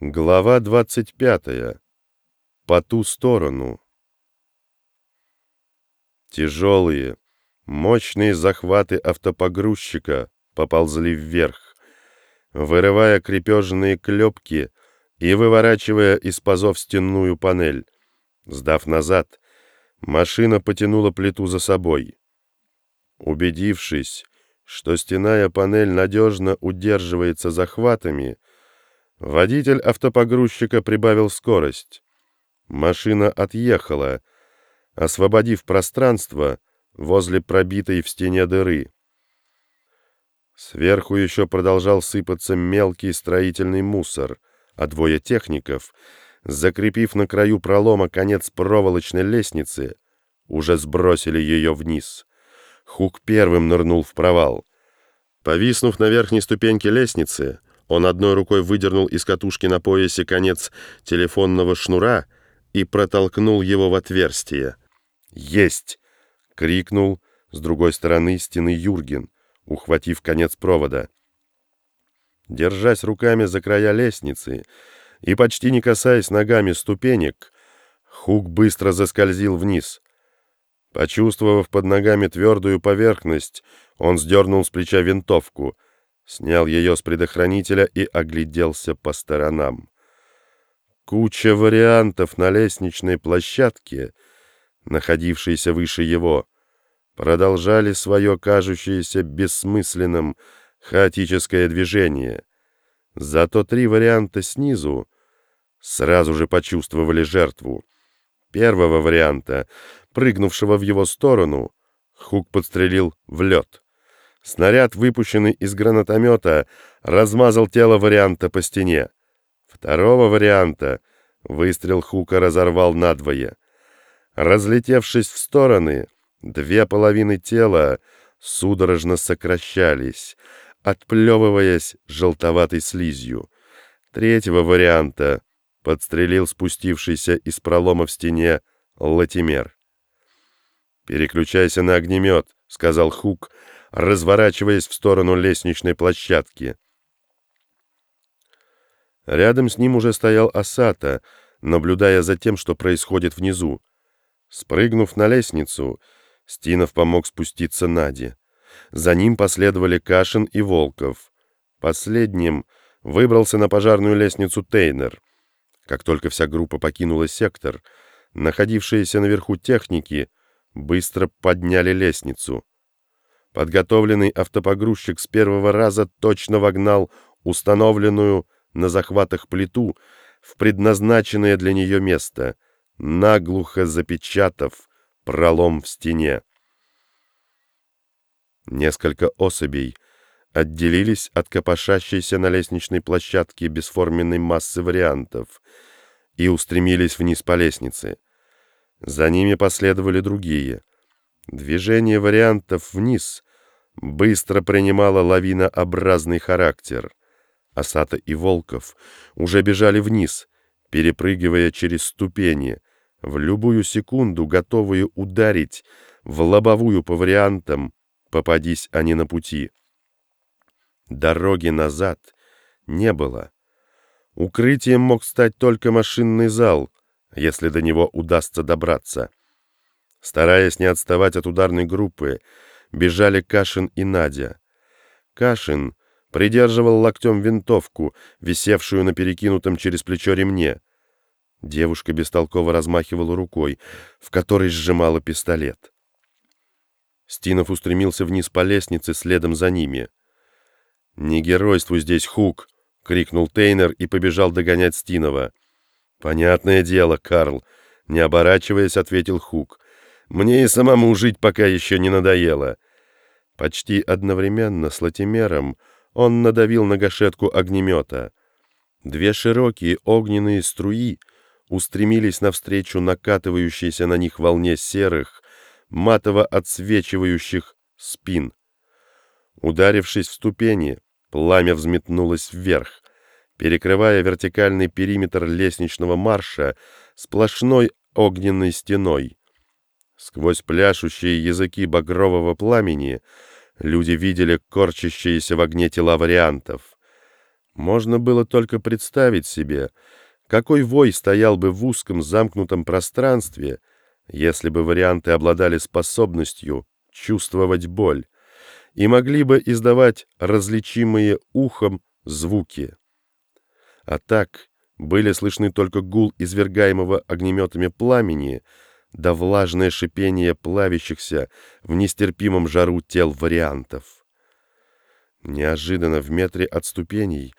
Глава 25. По ту сторону. Тяжелые, мощные захваты автопогрузчика поползли вверх, вырывая крепежные клепки и выворачивая из пазов стенную панель. Сдав назад, машина потянула плиту за собой. Убедившись, что стенная панель надежно удерживается захватами, Водитель автопогрузчика прибавил скорость. Машина отъехала, освободив пространство возле пробитой в стене дыры. Сверху еще продолжал сыпаться мелкий строительный мусор, а двое техников, закрепив на краю пролома конец проволочной лестницы, уже сбросили ее вниз. Хук первым нырнул в провал. Повиснув на верхней ступеньке лестницы, он одной рукой выдернул из катушки на поясе конец телефонного шнура и протолкнул его в отверстие. «Есть!» — крикнул с другой стороны стены Юрген, ухватив конец провода. Держась руками за края лестницы и почти не касаясь ногами ступенек, Хук быстро заскользил вниз. Почувствовав под ногами твердую поверхность, он сдернул с плеча винтовку — снял ее с предохранителя и огляделся по сторонам. Куча вариантов на лестничной площадке, находившейся выше его, продолжали свое кажущееся бессмысленным хаотическое движение. Зато три варианта снизу сразу же почувствовали жертву. Первого варианта, прыгнувшего в его сторону, Хук подстрелил в лед. Снаряд, выпущенный из гранатомета, размазал тело варианта по стене. Второго варианта выстрел Хука разорвал надвое. Разлетевшись в стороны, две половины тела судорожно сокращались, отплевываясь желтоватой слизью. Третьего варианта подстрелил спустившийся из пролома в стене Латимер. «Переключайся на огнемет», — сказал Хук, — разворачиваясь в сторону лестничной площадки. Рядом с ним уже стоял Асата, наблюдая за тем, что происходит внизу. Спрыгнув на лестницу, Стинов помог спуститься Наде. За ним последовали Кашин и Волков. Последним выбрался на пожарную лестницу Тейнер. Как только вся группа покинула сектор, находившиеся наверху техники быстро подняли лестницу. Подготовленный автопогрузчик с первого раза точно вогнал установленную на захватах плиту в предназначенное для нее место, наглухо запечатав пролом в стене. Несколько особей отделились от копошащейся на лестничной площадке бесформенной массы вариантов и устремились вниз по лестнице. За ними последовали другие. Движение вариантов вниз быстро принимала лавинообразный характер. Асата и Волков уже бежали вниз, перепрыгивая через ступени, в любую секунду готовые ударить в лобовую по вариантам, попадись они на пути. Дороги назад не было. Укрытием мог стать только машинный зал, если до него удастся добраться. Стараясь не отставать от ударной группы, бежали Кашин и Надя. Кашин придерживал локтем винтовку, висевшую на перекинутом через плечо ремне. Девушка бестолково размахивала рукой, в которой сжимала пистолет. Стинов устремился вниз по лестнице следом за ними. «Не геройствуй здесь, Хук!» — крикнул Тейнер и побежал догонять Стинова. «Понятное дело, Карл!» — не оборачиваясь, ответил Хук. Мне и самому жить пока еще не надоело. Почти одновременно с Латимером он надавил на гашетку огнемета. Две широкие огненные струи устремились навстречу накатывающейся на них волне серых, матово отсвечивающих спин. Ударившись в ступени, пламя взметнулось вверх, перекрывая вертикальный периметр лестничного марша сплошной огненной стеной. Сквозь пляшущие языки багрового пламени люди видели корчащиеся в огне тела вариантов. Можно было только представить себе, какой вой стоял бы в узком замкнутом пространстве, если бы варианты обладали способностью чувствовать боль и могли бы издавать различимые ухом звуки. А так были слышны только гул извергаемого огнеметами пламени да влажное шипение плавящихся в нестерпимом жару тел вариантов. Неожиданно в метре от ступеней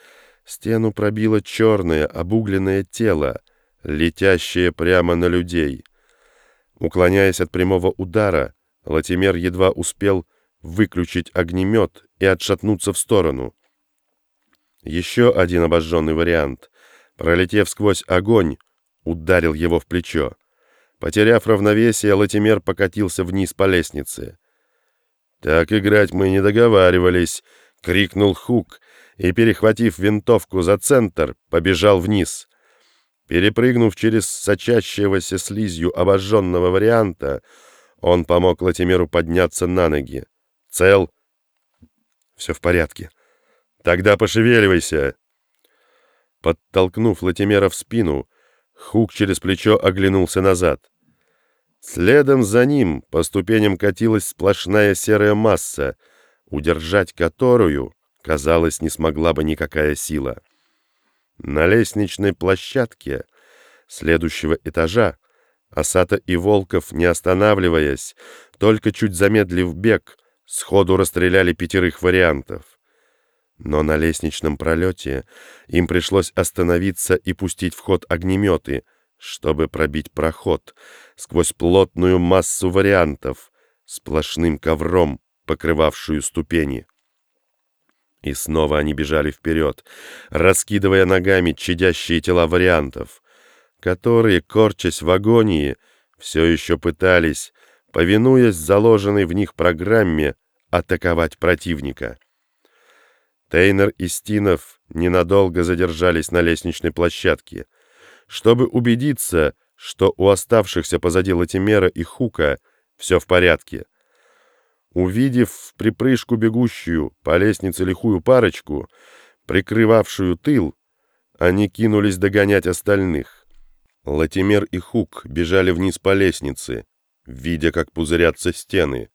стену пробило черное обугленное тело, летящее прямо на людей. Уклоняясь от прямого удара, Латимер едва успел выключить огнемет и отшатнуться в сторону. Еще один обожженный вариант, пролетев сквозь огонь, ударил его в плечо. Потеряв равновесие, Латимер покатился вниз по лестнице. «Так играть мы не договаривались», — крикнул Хук и, перехватив винтовку за центр, побежал вниз. Перепрыгнув через сочащегося слизью обожженного варианта, он помог Латимеру подняться на ноги. «Цел?» «Все в порядке». «Тогда пошевеливайся!» Подтолкнув Латимера в спину, Хук через плечо оглянулся назад. Следом за ним по ступеням катилась сплошная серая масса, удержать которую, казалось, не смогла бы никакая сила. На лестничной площадке следующего этажа Асата и Волков, не останавливаясь, только чуть замедлив бег, сходу расстреляли пятерых вариантов. Но на лестничном пролете им пришлось остановиться и пустить в ход огнеметы, чтобы пробить проход сквозь плотную массу вариантов, сплошным ковром, покрывавшую ступени. И снова они бежали вперед, раскидывая ногами чадящие тела вариантов, которые, корчась в агонии, все еще пытались, повинуясь заложенной в них программе, атаковать противника. Тейнер и Стинов ненадолго задержались на лестничной площадке, чтобы убедиться, что у оставшихся позади Латимера и Хука все в порядке. Увидев припрыжку бегущую по лестнице лихую парочку, прикрывавшую тыл, они кинулись догонять остальных. Латимер и Хук бежали вниз по лестнице, видя, как пузырятся стены,